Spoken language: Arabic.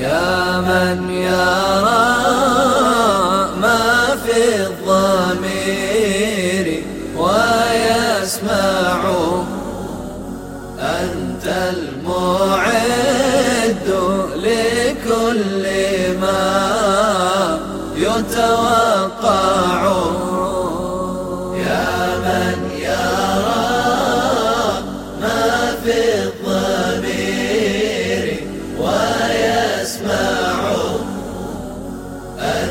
يا من يرى ما في الضمير ويسمع أنت المعد لكل ما يتوقع. يا من